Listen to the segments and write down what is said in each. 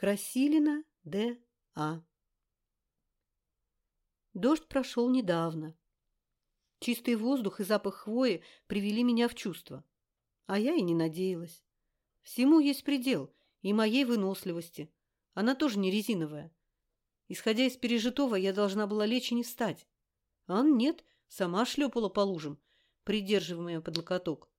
Красилина Д.А. Дождь прошел недавно. Чистый воздух и запах хвои привели меня в чувство. А я и не надеялась. Всему есть предел, и моей выносливости. Она тоже не резиновая. Исходя из пережитого, я должна была лечь и не встать. А нет, сама шлепала по лужам, придерживая под локоток.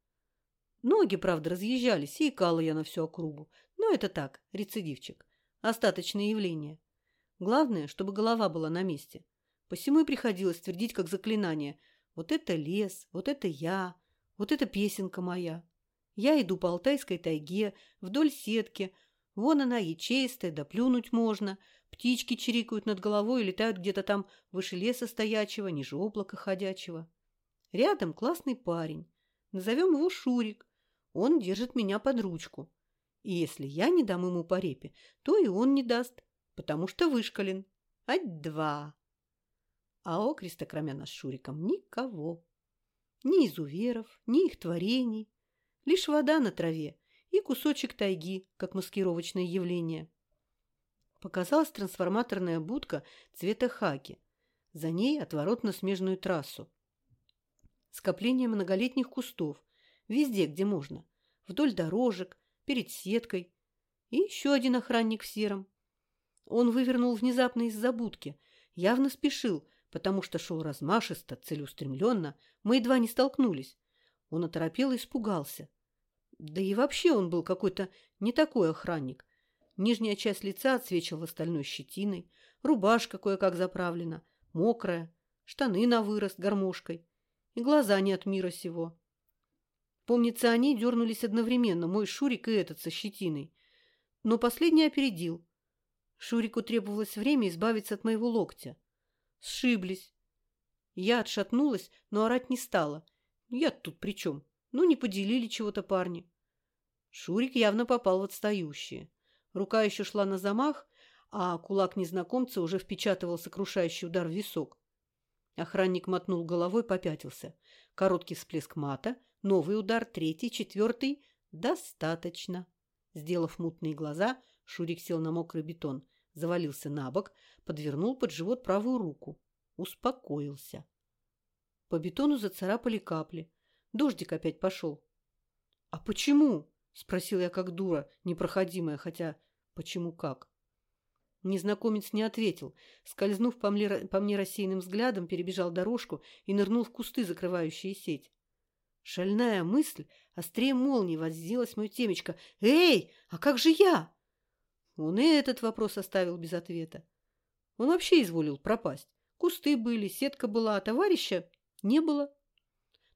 Ноги, правда, разъезжались, и икала я на всю округу. Но это так, рецидивчик. Остаточное явление. Главное, чтобы голова была на месте. Посему и приходилось твердить как заклинание. Вот это лес, вот это я, вот это песенка моя. Я иду по Алтайской тайге, вдоль сетки. Вон она, ячеистая, да плюнуть можно. Птички чирикают над головой и летают где-то там выше леса стоячего, ниже облака ходячего. Рядом классный парень. Назовем его Шурик. Он держит меня под ручку. И если я не дам ему по репе, то и он не даст, потому что вышкален. Ать-два. А окреста, кроме нас с Шуриком, никого. Ни изуверов, ни их творений. Лишь вода на траве и кусочек тайги, как маскировочное явление. Показалась трансформаторная будка цвета хаки. За ней отворот на смежную трассу. Скопление многолетних кустов. Везде, где можно. Вдоль дорожек, перед сеткой. И еще один охранник в сером. Он вывернул внезапно из-за будки. Явно спешил, потому что шел размашисто, целеустремленно. Мы едва не столкнулись. Он оторопел и испугался. Да и вообще он был какой-то не такой охранник. Нижняя часть лица отсвечивала стальной щетиной, рубашка кое-как заправлена, мокрая, штаны на вырост гармошкой и глаза не от мира сего. Помнится, они дернулись одновременно, мой Шурик и этот со щетиной. Но последний опередил. Шурику требовалось время избавиться от моего локтя. Сшиблись. Я отшатнулась, но орать не стала. Я тут при чем? Ну, не поделили чего-то парни. Шурик явно попал в отстающие. Рука еще шла на замах, а кулак незнакомца уже впечатывал сокрушающий удар в висок. Охранник мотнул головой, попятился. Короткий всплеск мата, новый удар, третий, четвертый. Достаточно. Сделав мутные глаза, Шурик сел на мокрый бетон, завалился на бок, подвернул под живот правую руку. Успокоился. По бетону зацарапали капли. Дождик опять пошел. «А почему?» – спросил я как дура, непроходимая, хотя почему как. Незнакомец не ответил. Скользнув по мне, по мне рассеянным взглядом, перебежал дорожку и нырнул в кусты, закрывающие сеть. Шальная мысль острее молнии возделась мое темечко. «Эй, а как же я?» Он и этот вопрос оставил без ответа. Он вообще изволил пропасть. Кусты были, сетка была, а товарища не было.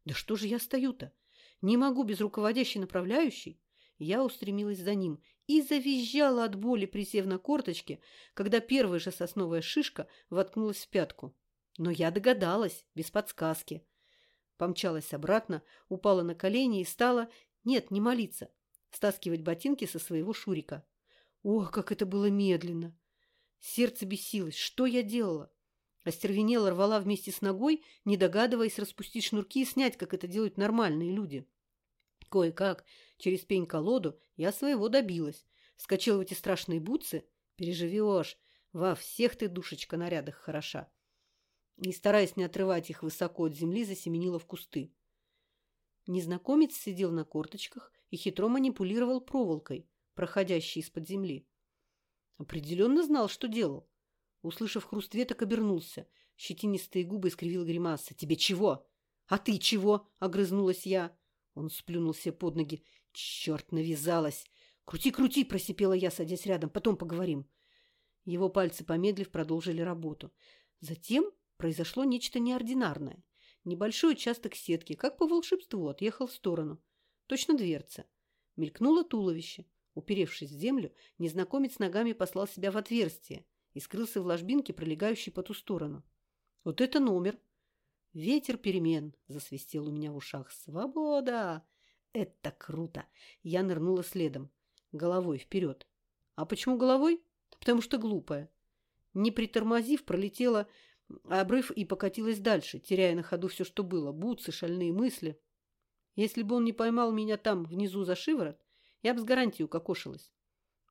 Да что же я стою-то? Не могу без руководящей направляющей. Я устремилась за ним и завизжала от боли, присев на корточки, когда первая же сосновая шишка воткнулась в пятку. Но я догадалась, без подсказки. Помчалась обратно, упала на колени и стала, нет, не молиться, стаскивать ботинки со своего шурика. Ох, как это было медленно! Сердце бесилось. Что я делала? Остервенела рвала вместе с ногой, не догадываясь распустить шнурки и снять, как это делают нормальные люди. Кое-как, через пень-колоду, я своего добилась. Вскочила в эти страшные бутсы. Переживешь. Во всех ты, душечка, нарядах хороша. И, стараясь не отрывать их высоко от земли, засеменила в кусты. Незнакомец сидел на корточках и хитро манипулировал проволокой, проходящей из-под земли. Определенно знал, что делал. Услышав хруст веток, обернулся. Щетинистые губы искривил гримаса. «Тебе чего?» «А ты чего?» — огрызнулась я. Он сплюнул себе под ноги. «Черт, навязалась!» «Крути, крути!» – просипела я, садясь рядом. «Потом поговорим». Его пальцы, помедлив, продолжили работу. Затем произошло нечто неординарное. Небольшой участок сетки, как по волшебству, отъехал в сторону. Точно дверца. Мелькнуло туловище. Уперевшись в землю, незнакомец ногами послал себя в отверстие и скрылся в ложбинке, пролегающей по ту сторону. Вот это номер! Ветер перемен засвистел у меня в ушах. Свобода! Это круто! Я нырнула следом, головой вперед. А почему головой? Потому что глупая. Не притормозив, пролетела обрыв и покатилась дальше, теряя на ходу все, что было. Бутсы, шальные мысли. Если бы он не поймал меня там, внизу за шиворот, я бы с гарантией укокошилась.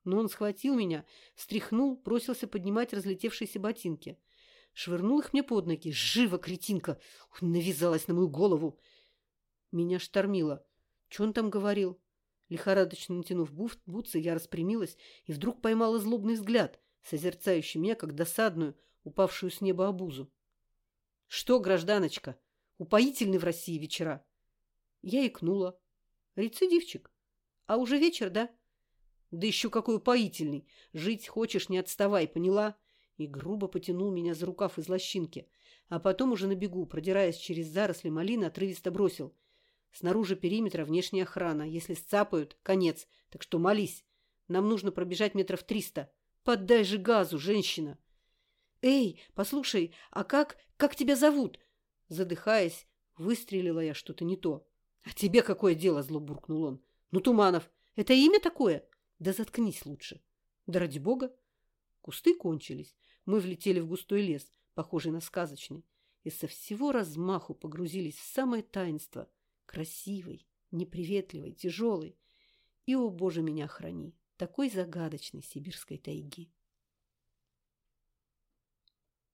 Но он схватил меня, встряхнул, бросился поднимать разлетевшиеся ботинки. Швырнул их мне под ноги. «Живо, кретинка!» Навязалась на мою голову. Меня штормило. Что он там говорил? Лихорадочно натянув буф, бутсы, я распрямилась и вдруг поймала злобный взгляд, созерцающий меня, как досадную, упавшую с неба обузу. «Что, гражданочка, упоительны в России вечера?» Я икнула. «Рецидивчик. А уже вечер, да?» «Да еще какой упоительный! Жить хочешь, не отставай, поняла?» И грубо потянул меня за рукав из лощинки, а потом уже на бегу, продираясь через заросли малины, отрывисто бросил. Снаружи периметра внешняя охрана. Если сцапают, конец. Так что молись. Нам нужно пробежать метров триста. Поддай же газу, женщина. Эй, послушай, а как, как тебя зовут? Задыхаясь, выстрелила я что-то не то. А тебе какое дело, зло буркнул он. Ну, Туманов, это имя такое? Да заткнись лучше. Да ради бога. Кусты кончились. Мы влетели в густой лес, похожий на сказочный, и со всего размаху погрузились в самое таинство – красивой, неприветливой, тяжелой и, о боже, меня храни, такой загадочной сибирской тайги.